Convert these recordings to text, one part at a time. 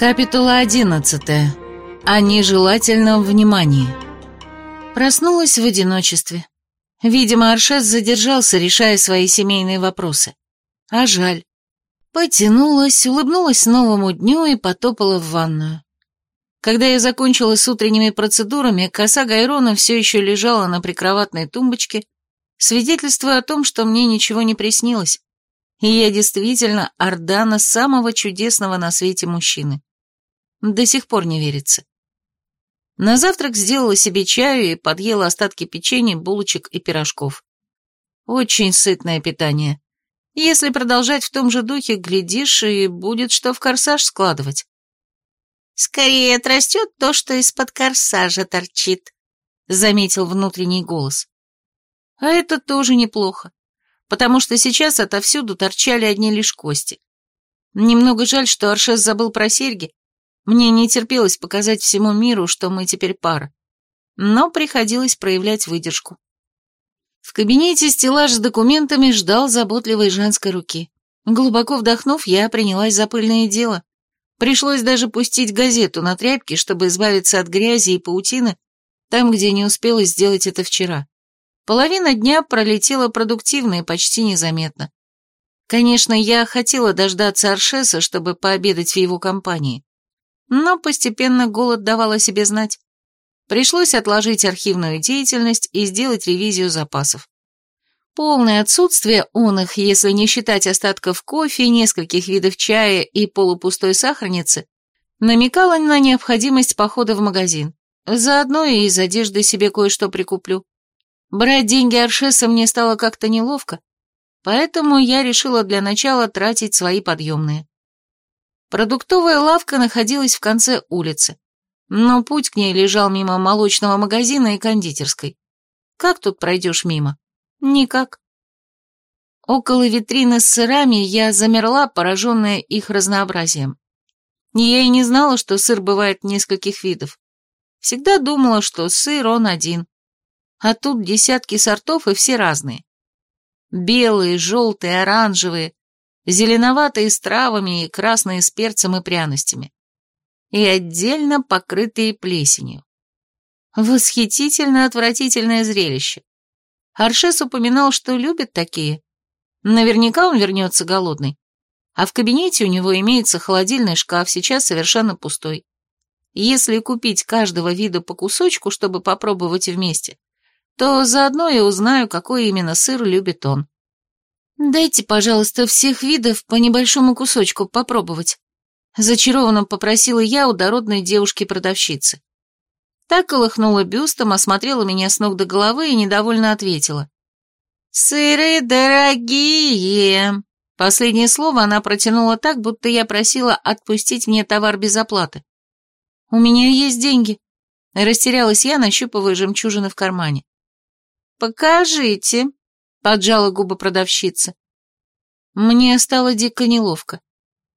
Капитула 11. О нежелательном внимании. Проснулась в одиночестве. Видимо, Аршес задержался, решая свои семейные вопросы. А жаль. Потянулась, улыбнулась новому дню и потопала в ванную. Когда я закончила с утренними процедурами, коса Гайрона все еще лежала на прикроватной тумбочке, свидетельствуя о том, что мне ничего не приснилось, и я действительно Ордана самого чудесного на свете мужчины. До сих пор не верится. На завтрак сделала себе чаю и подъела остатки печенья, булочек и пирожков. Очень сытное питание. Если продолжать в том же духе, глядишь, и будет что в корсаж складывать. «Скорее отрастет то, что из-под корсажа торчит», — заметил внутренний голос. А это тоже неплохо, потому что сейчас отовсюду торчали одни лишь кости. Немного жаль, что Аршес забыл про серьги, мне не терпелось показать всему миру, что мы теперь пара. Но приходилось проявлять выдержку. В кабинете стеллаж с документами ждал заботливой женской руки. Глубоко вдохнув, я принялась за пыльное дело. Пришлось даже пустить газету на тряпке, чтобы избавиться от грязи и паутины, там, где не успела сделать это вчера. Половина дня пролетела продуктивно и почти незаметно. Конечно, я хотела дождаться Аршеса, чтобы пообедать в его компании. Но постепенно голод давал о себе знать. Пришлось отложить архивную деятельность и сделать ревизию запасов. Полное отсутствие он их, если не считать остатков кофе, нескольких видов чая и полупустой сахарницы, намекало на необходимость похода в магазин. Заодно и из одежды себе кое-что прикуплю. Брать деньги Аршеса мне стало как-то неловко, поэтому я решила для начала тратить свои подъемные. Продуктовая лавка находилась в конце улицы, но путь к ней лежал мимо молочного магазина и кондитерской. Как тут пройдешь мимо? Никак. Около витрины с сырами я замерла, пораженная их разнообразием. Я и не знала, что сыр бывает нескольких видов. Всегда думала, что сыр он один. А тут десятки сортов и все разные. Белые, желтые, оранжевые, зеленоватые с травами и красные с перцем и пряностями. И отдельно покрытые плесенью. Восхитительно отвратительное зрелище. Аршес упоминал, что любит такие. Наверняка он вернется голодный. А в кабинете у него имеется холодильный шкаф, сейчас совершенно пустой. Если купить каждого вида по кусочку, чтобы попробовать вместе, то заодно я узнаю, какой именно сыр любит он. «Дайте, пожалуйста, всех видов по небольшому кусочку попробовать», зачарованно попросила я у дородной девушки-продавщицы. Так колыхнула бюстом, осмотрела меня с ног до головы и недовольно ответила. «Сыры дорогие!» Последнее слово она протянула так, будто я просила отпустить мне товар без оплаты. «У меня есть деньги», — растерялась я, нащупывая жемчужины в кармане. «Покажите», поджала губы продавщица. Мне стало дико неловко.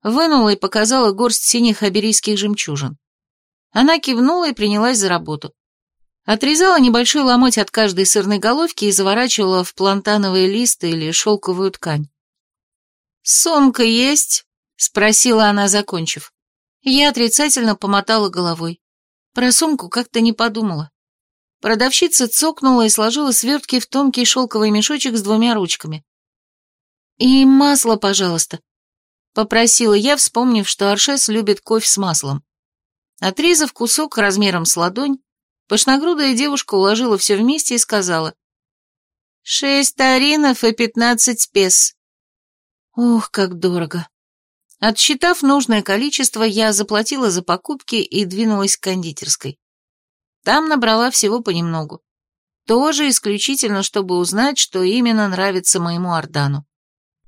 Вынула и показала горсть синих аберийских жемчужин. Она кивнула и принялась за работу. Отрезала небольшой ломоть от каждой сырной головки и заворачивала в плантановые листы или шелковую ткань. «Сумка есть?» — спросила она, закончив. Я отрицательно помотала головой. Про сумку как-то не подумала. Продавщица цокнула и сложила свертки в тонкий шелковый мешочек с двумя ручками. «И масло, пожалуйста», — попросила я, вспомнив, что Аршес любит кофе с маслом. Отрезав кусок размером с ладонь, пышногрудая девушка уложила все вместе и сказала. «Шесть таринов и пятнадцать пес». Ох, как дорого. Отсчитав нужное количество, я заплатила за покупки и двинулась к кондитерской. Там набрала всего понемногу. Тоже исключительно, чтобы узнать, что именно нравится моему Ордану.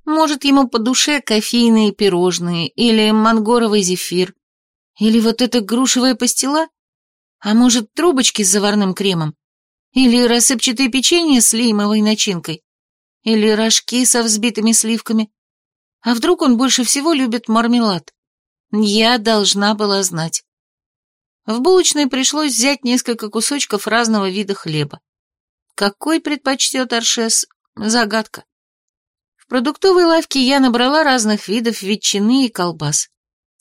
Может, ему по душе кофейные пирожные, или мангоровый зефир, или вот эта грушевая пастила? А может, трубочки с заварным кремом? Или рассыпчатые печенье с леймовой начинкой? Или рожки со взбитыми сливками? А вдруг он больше всего любит мармелад? Я должна была знать. В булочной пришлось взять несколько кусочков разного вида хлеба. Какой предпочтет Аршес? Загадка. В продуктовой лавке я набрала разных видов ветчины и колбас.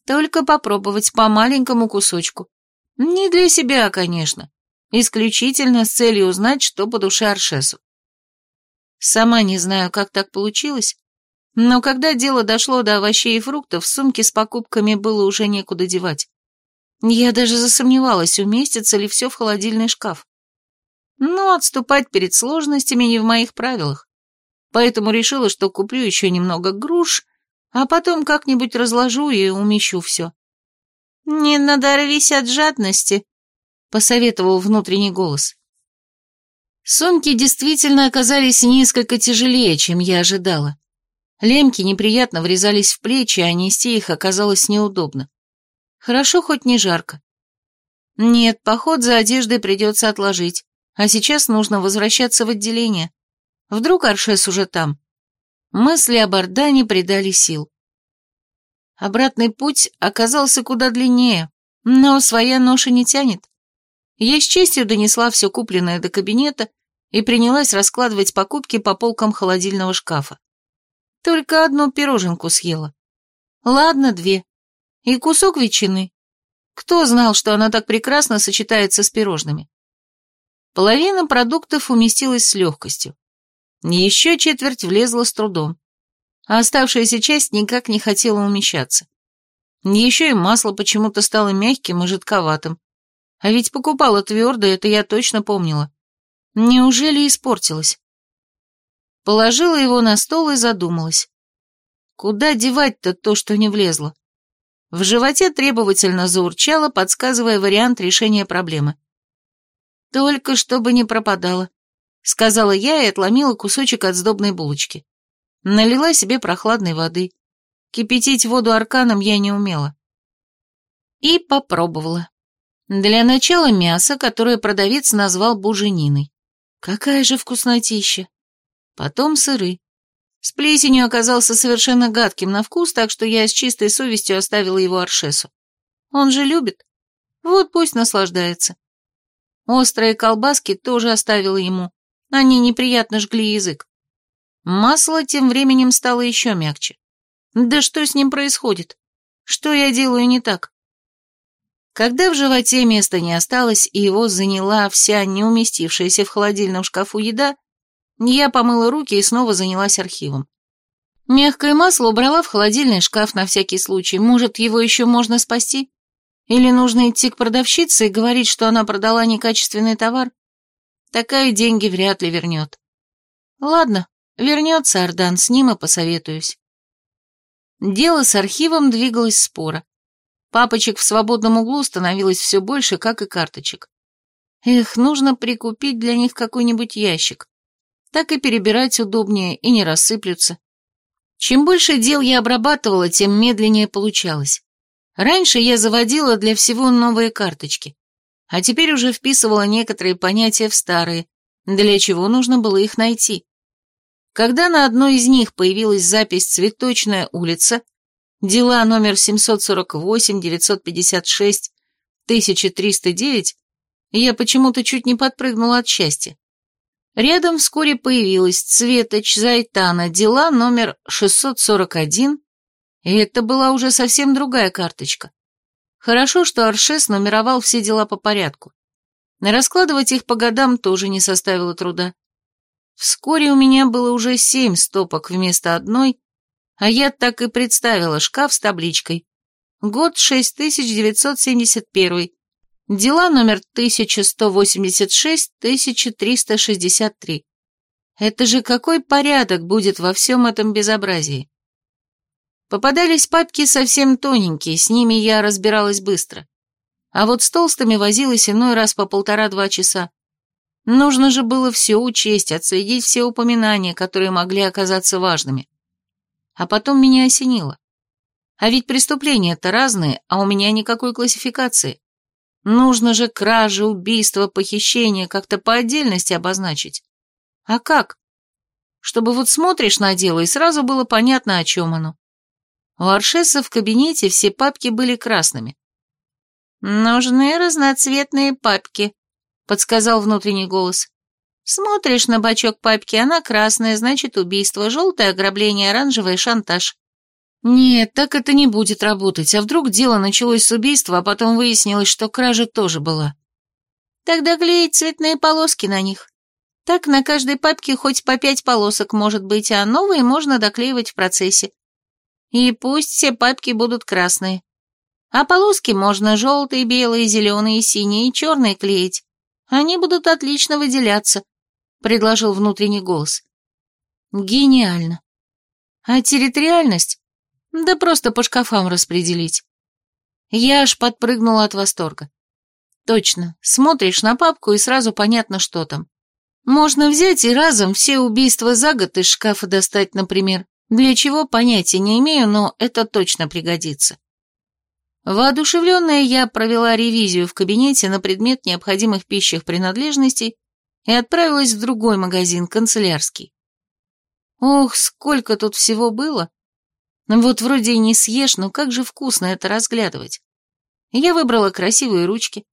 Только попробовать по маленькому кусочку. Не для себя, конечно. Исключительно с целью узнать, что по душе Аршесу. Сама не знаю, как так получилось, но когда дело дошло до овощей и фруктов, сумки с покупками было уже некуда девать. Я даже засомневалась, уместится ли все в холодильный шкаф. Но отступать перед сложностями не в моих правилах. Поэтому решила, что куплю еще немного груш, а потом как-нибудь разложу и умещу все. «Не надорвись от жадности», — посоветовал внутренний голос. Сумки действительно оказались несколько тяжелее, чем я ожидала. Лемки неприятно врезались в плечи, а нести их оказалось неудобно. Хорошо, хоть не жарко. Нет, поход за одеждой придется отложить, а сейчас нужно возвращаться в отделение. Вдруг Аршес уже там. Мысли об Ордане придали сил. Обратный путь оказался куда длиннее, но своя ноша не тянет. Я с честью донесла все купленное до кабинета и принялась раскладывать покупки по полкам холодильного шкафа. Только одну пироженку съела. Ладно, две. И кусок ветчины. Кто знал, что она так прекрасно сочетается с пирожными? Половина продуктов уместилась с легкостью. Еще четверть влезла с трудом. А оставшаяся часть никак не хотела умещаться. Еще и масло почему-то стало мягким и жидковатым. А ведь покупала твердое, это я точно помнила. Неужели испортилось? Положила его на стол и задумалась. Куда девать-то то, что не влезло? В животе требовательно заурчало, подсказывая вариант решения проблемы. «Только чтобы не пропадало», — сказала я и отломила кусочек от сдобной булочки. Налила себе прохладной воды. Кипятить воду арканом я не умела. И попробовала. Для начала мясо, которое продавец назвал бужениной. Какая же вкуснотища. Потом сыры. С плесенью оказался совершенно гадким на вкус, так что я с чистой совестью оставила его Аршесу. Он же любит. Вот пусть наслаждается. Острые колбаски тоже оставила ему. Они неприятно жгли язык. Масло тем временем стало еще мягче. Да что с ним происходит? Что я делаю не так? Когда в животе места не осталось, и его заняла вся не уместившаяся в холодильном шкафу еда, я помыла руки и снова занялась архивом. Мягкое масло убрала в холодильный шкаф на всякий случай. Может, его еще можно спасти? Или нужно идти к продавщице и говорить, что она продала некачественный товар? Такая деньги вряд ли вернет. Ладно, вернется Ардан, с ним и посоветуюсь. Дело с архивом двигалось споро. Папочек в свободном углу становилось все больше, как и карточек. Эх, нужно прикупить для них какой-нибудь ящик. Так и перебирать удобнее и не рассыплются. Чем больше дел я обрабатывала, тем медленнее получалось. Раньше я заводила для всего новые карточки, а теперь уже вписывала некоторые понятия в старые, для чего нужно было их найти. Когда на одной из них появилась запись «Цветочная улица», Дела номер 748-956-1309 я почему-то чуть не подпрыгнула от счастья. Рядом вскоре появилась Цветоч Зайтана, дела номер 641, и это была уже совсем другая карточка. Хорошо, что Аршес нумеровал все дела по порядку. Раскладывать их по годам тоже не составило труда. Вскоре у меня было уже семь стопок вместо одной, а я так и представила шкаф с табличкой. Год 6971. Дела номер 1186-1363. Это же какой порядок будет во всем этом безобразии? Попадались папки совсем тоненькие, с ними я разбиралась быстро. А вот с толстыми возилась иной раз по полтора-два часа. Нужно же было все учесть, отследить все упоминания, которые могли оказаться важными. А потом меня осенило. А ведь преступления-то разные, а у меня никакой классификации. Нужно же кражи, убийства, похищения как-то по отдельности обозначить. А как? Чтобы вот смотришь на дело, и сразу было понятно, о чем оно. У Аршеса в кабинете все папки были красными. «Нужны разноцветные папки», — подсказал внутренний голос. Смотришь на бачок папки, она красная, значит убийство, желтое ограбление, оранжевое шантаж. Нет, так это не будет работать, а вдруг дело началось с убийства, а потом выяснилось, что кража тоже была. Тогда клеить цветные полоски на них. Так на каждой папке хоть по пять полосок может быть, а новые можно доклеивать в процессе. И пусть все папки будут красные. А полоски можно желтые, белые, зеленые, синие и черные клеить. Они будут отлично выделяться, предложил внутренний голос. Гениально. А территориальность? Да просто по шкафам распределить. Я аж подпрыгнула от восторга. Точно, смотришь на папку и сразу понятно, что там. Можно взять и разом все убийства за год из шкафа достать, например. Для чего, понятия не имею, но это точно пригодится. Воодушевленная я провела ревизию в кабинете на предмет необходимых пищих принадлежностей и отправилась в другой магазин, канцелярский. Ох, сколько тут всего было! Вот вроде и не съешь, но как же вкусно это разглядывать. Я выбрала красивые ручки,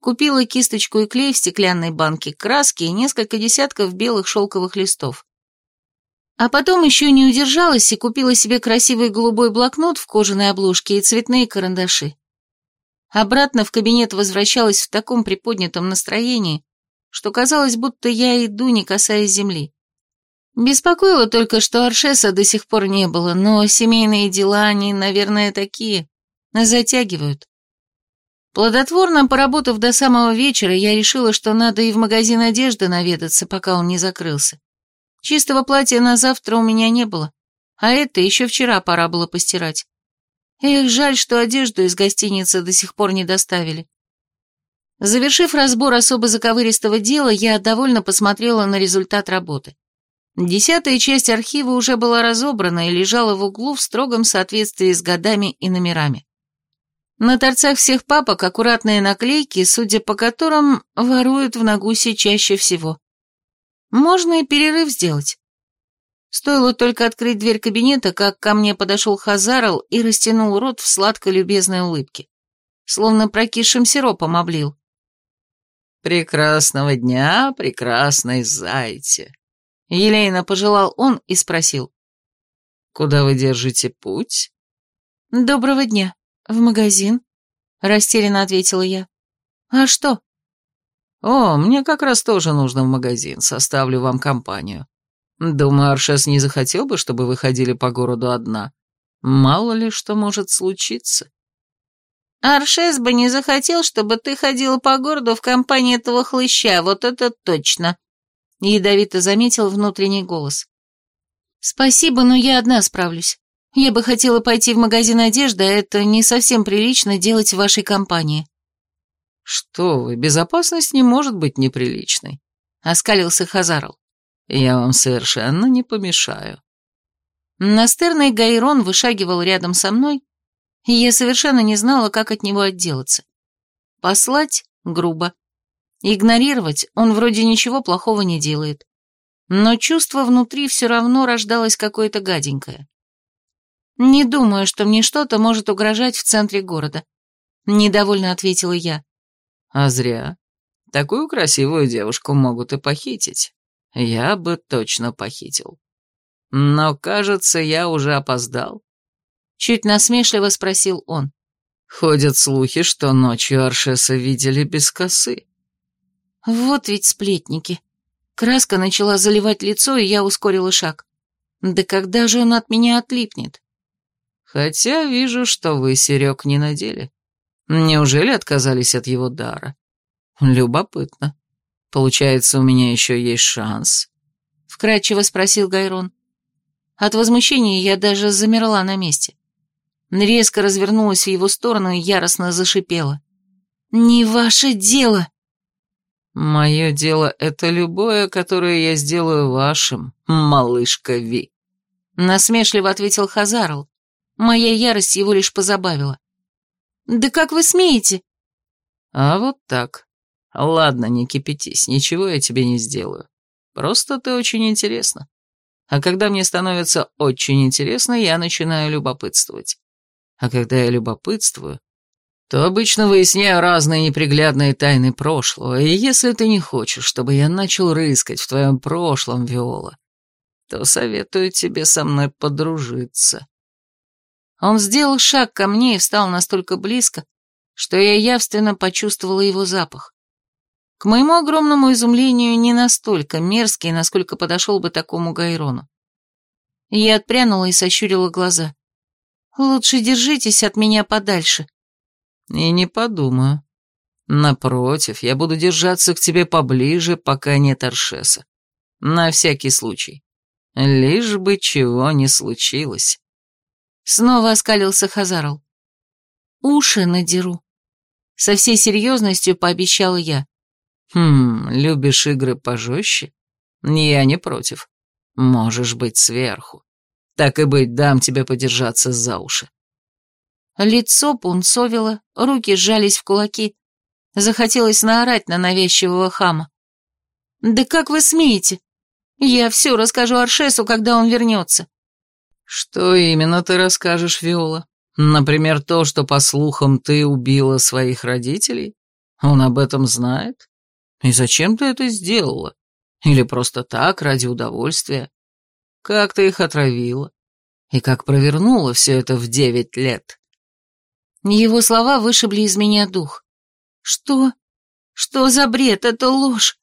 купила кисточку и клей в стеклянной банке, краски и несколько десятков белых шелковых листов. А потом еще не удержалась и купила себе красивый голубой блокнот в кожаной обложке и цветные карандаши. Обратно в кабинет возвращалась в таком приподнятом настроении, что казалось, будто я иду, не касаясь земли. Беспокоило только, что Аршеса до сих пор не было, но семейные дела, они, наверное, такие, затягивают. Плодотворно поработав до самого вечера, я решила, что надо и в магазин одежды наведаться, пока он не закрылся. Чистого платья на завтра у меня не было, а это еще вчера пора было постирать. Эх, жаль, что одежду из гостиницы до сих пор не доставили. Завершив разбор особо заковыристого дела, я довольно посмотрела на результат работы. Десятая часть архива уже была разобрана и лежала в углу в строгом соответствии с годами и номерами. На торцах всех папок аккуратные наклейки, судя по которым воруют в Нагусе чаще всего. Можно и перерыв сделать. Стоило только открыть дверь кабинета, как ко мне подошел Хазарл и растянул рот в сладко-любезной улыбке. Словно прокисшим сиропом облил. «Прекрасного дня, прекрасной зайте!» Елейно пожелал он и спросил. «Куда вы держите путь?» «Доброго дня. В магазин?» Растерянно ответила я. «А что?» «О, мне как раз тоже нужно в магазин, составлю вам компанию. Думаю, Аршес не захотел бы, чтобы вы ходили по городу одна. Мало ли что может случиться». «Аршес бы не захотел, чтобы ты ходила по городу в компании этого хлыща, вот это точно», — ядовито заметил внутренний голос. «Спасибо, но я одна справлюсь. Я бы хотела пойти в магазин одежды, а это не совсем прилично делать в вашей компании». «Что вы, безопасность не может быть неприличной», — оскалился Хазарл. «Я вам совершенно не помешаю». Настырный Гайрон вышагивал рядом со мной, и я совершенно не знала, как от него отделаться. Послать — грубо. Игнорировать он вроде ничего плохого не делает. Но чувство внутри все равно рождалось какое-то гаденькое. Не думаю, что мне что-то может угрожать в центре города. Недовольно ответила я. А зря. Такую красивую девушку могут и похитить. Я бы точно похитил. Но, кажется, я уже опоздал. Чуть насмешливо спросил он. Ходят слухи, что ночью Аршеса видели без косы. Вот ведь сплетники. Краска начала заливать лицо, и я ускорила шаг. Да когда же он от меня отлипнет? Хотя вижу, что вы серег не надели. Неужели отказались от его дара? Любопытно. Получается, у меня еще есть шанс. Вкратчиво спросил Гайрон. От возмущения я даже замерла на месте. Резко развернулась в его сторону и яростно зашипела. «Не ваше дело!» «Мое дело — это любое, которое я сделаю вашим, малышка Ви», — насмешливо ответил Хазарл. Моя ярость его лишь позабавила. «Да как вы смеете?» «А вот так. Ладно, не кипятись, ничего я тебе не сделаю. Просто ты очень интересна. А когда мне становится очень интересно, я начинаю любопытствовать. А когда я любопытствую, то обычно выясняю разные неприглядные тайны прошлого, и если ты не хочешь, чтобы я начал рыскать в твоем прошлом, Виола, то советую тебе со мной подружиться». Он сделал шаг ко мне и встал настолько близко, что я явственно почувствовала его запах. К моему огромному изумлению, не настолько мерзкий, насколько подошел бы такому Гайрону. Я отпрянула и сощурила глаза. «Лучше держитесь от меня подальше». «И не подумаю. Напротив, я буду держаться к тебе поближе, пока нет Аршеса. На всякий случай. Лишь бы чего не случилось». Снова оскалился Хазарл. «Уши надеру». Со всей серьезностью пообещала я. «Хм, любишь игры пожестче? Я не против. Можешь быть сверху. Так и быть, дам тебе подержаться за уши». Лицо пунцовило, руки сжались в кулаки. Захотелось наорать на навязчивого хама. «Да как вы смеете? Я все расскажу Аршесу, когда он вернется». «Что именно ты расскажешь, Виола? Например, то, что, по слухам, ты убила своих родителей? Он об этом знает?» И зачем ты это сделала? Или просто так, ради удовольствия? Как ты их отравила? И как провернула все это в девять лет? Его слова вышибли из меня дух. «Что? Что за бред? Это ложь!»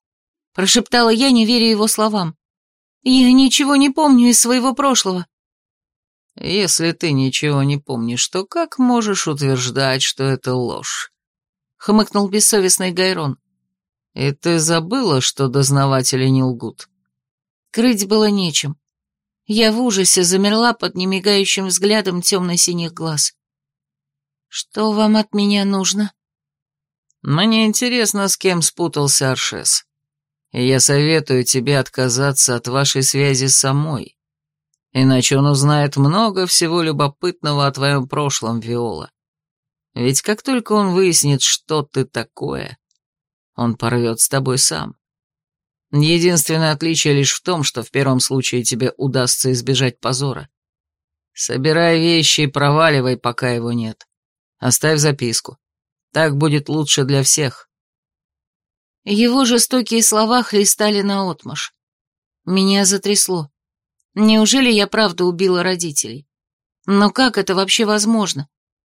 Прошептала я, не веря его словам. «Я ничего не помню из своего прошлого». «Если ты ничего не помнишь, то как можешь утверждать, что это ложь?» — хмыкнул бессовестный Гайрон. «И ты забыла, что дознаватели не лгут?» Крыть было нечем. Я в ужасе замерла под немигающим взглядом темно-синих глаз. «Что вам от меня нужно?» «Мне интересно, с кем спутался Аршес. Я советую тебе отказаться от вашей связи самой. Иначе он узнает много всего любопытного о твоем прошлом, Виола. Ведь как только он выяснит, что ты такое, он порвет с тобой сам. Единственное отличие лишь в том, что в первом случае тебе удастся избежать позора. Собирай вещи и проваливай, пока его нет. Оставь записку. Так будет лучше для всех. Его жестокие слова хлестали наотмашь. Меня затрясло. Неужели я правда убила родителей? Но как это вообще возможно?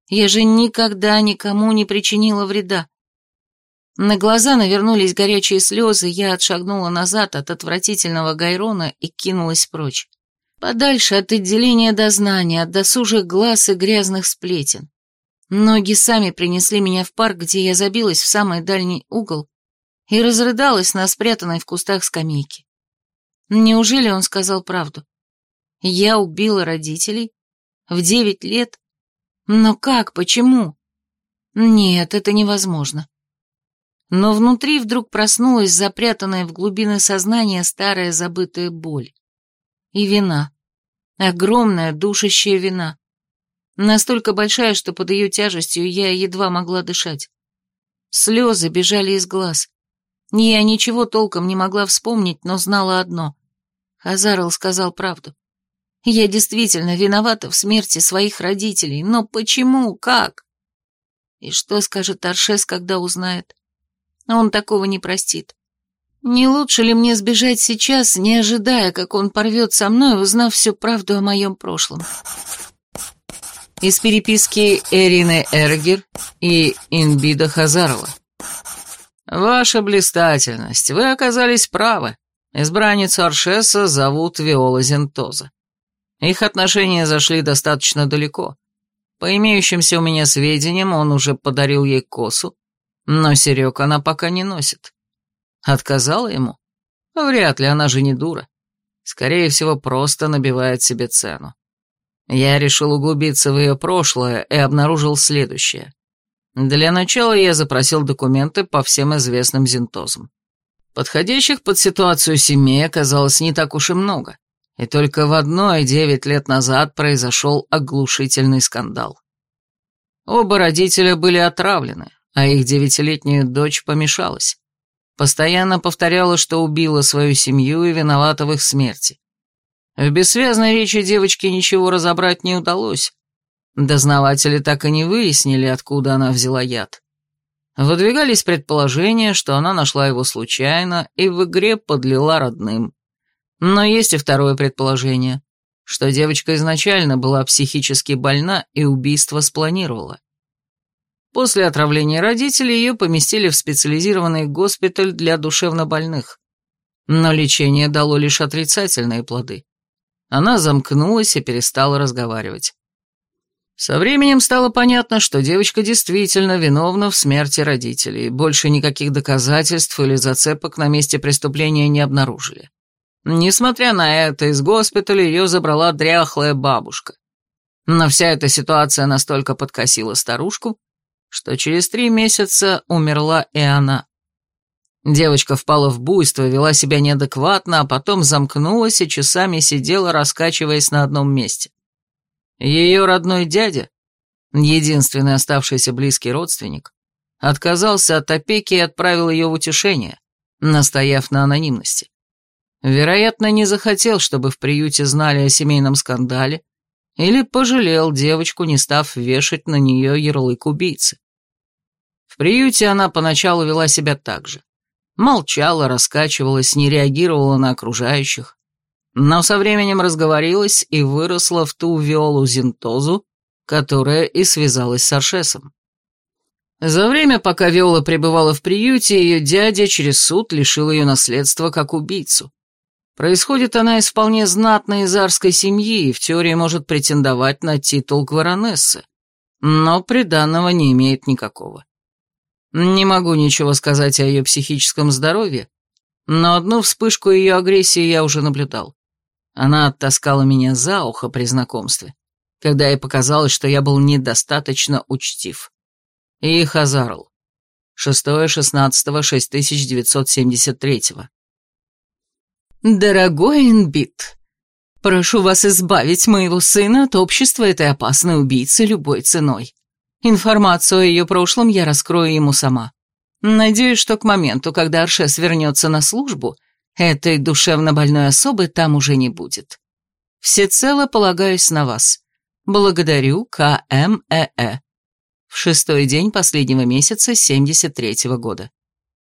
Я же никогда никому не причинила вреда. На глаза навернулись горячие слезы, я отшагнула назад от отвратительного Гайрона и кинулась прочь. Подальше от отделения дознания, от досужих глаз и грязных сплетен. Ноги сами принесли меня в парк, где я забилась в самый дальний угол и разрыдалась на спрятанной в кустах скамейке. Неужели он сказал правду? Я убила родителей? В девять лет? Но как, почему? Нет, это невозможно но внутри вдруг проснулась запрятанная в глубины сознания старая забытая боль. И вина. Огромная душащая вина. Настолько большая, что под ее тяжестью я едва могла дышать. Слезы бежали из глаз. Я ничего толком не могла вспомнить, но знала одно. Хазарл сказал правду. Я действительно виновата в смерти своих родителей, но почему, как? И что скажет Аршес, когда узнает? Он такого не простит. Не лучше ли мне сбежать сейчас, не ожидая, как он порвет со мной, узнав всю правду о моем прошлом? Из переписки Эрины Эргер и Инбида Хазарова. «Ваша блистательность, вы оказались правы. Избранницу Аршеса зовут Виола Зентоза. Их отношения зашли достаточно далеко. По имеющимся у меня сведениям, он уже подарил ей косу, но серег она пока не носит. Отказала ему? Вряд ли, она же не дура. Скорее всего, просто набивает себе цену. Я решил углубиться в ее прошлое и обнаружил следующее. Для начала я запросил документы по всем известным зентозам. Подходящих под ситуацию семей оказалось не так уж и много, и только в одной девять лет назад произошел оглушительный скандал. Оба родителя были отравлены, а их девятилетняя дочь помешалась. Постоянно повторяла, что убила свою семью и виновата в их смерти. В бессвязной речи девочке ничего разобрать не удалось. Дознаватели так и не выяснили, откуда она взяла яд. Выдвигались предположения, что она нашла его случайно и в игре подлила родным. Но есть и второе предположение. что девочка изначально была психически больна и убийство спланировала. После отравления родителей ее поместили в специализированный госпиталь для душевнобольных. Но лечение дало лишь отрицательные плоды. Она замкнулась и перестала разговаривать. Со временем стало понятно, что девочка действительно виновна в смерти родителей, больше никаких доказательств или зацепок на месте преступления не обнаружили. Несмотря на это, из госпиталя ее забрала дряхлая бабушка. Но вся эта ситуация настолько подкосила старушку, что через три месяца умерла и она. Девочка впала в буйство, вела себя неадекватно, а потом замкнулась и часами сидела, раскачиваясь на одном месте. Ее родной дядя, единственный оставшийся близкий родственник, отказался от опеки и отправил ее в утешение, настояв на анонимности. Вероятно, не захотел, чтобы в приюте знали о семейном скандале, или пожалел девочку, не став вешать на нее ярлык убийцы. В приюте она поначалу вела себя так же. Молчала, раскачивалась, не реагировала на окружающих, но со временем разговорилась и выросла в ту Виолу Зинтозу, которая и связалась с Аршесом. За время, пока Виола пребывала в приюте, ее дядя через суд лишил ее наследства как убийцу. Происходит она из вполне знатной изарской семьи и в теории может претендовать на титул гваронессы, но приданного не имеет никакого. Не могу ничего сказать о ее психическом здоровье, но одну вспышку ее агрессии я уже наблюдал. Она оттаскала меня за ухо при знакомстве, когда ей показалось, что я был недостаточно учтив. И Хазарл. 6-16-6973. «Дорогой Инбит, прошу вас избавить моего сына от общества этой опасной убийцы любой ценой. Информацию о ее прошлом я раскрою ему сама. Надеюсь, что к моменту, когда Аршес вернется на службу, Этой душевно больной особы там уже не будет. Всецело полагаюсь на вас. Благодарю КМЭЭ. В шестой день последнего месяца 73-го года.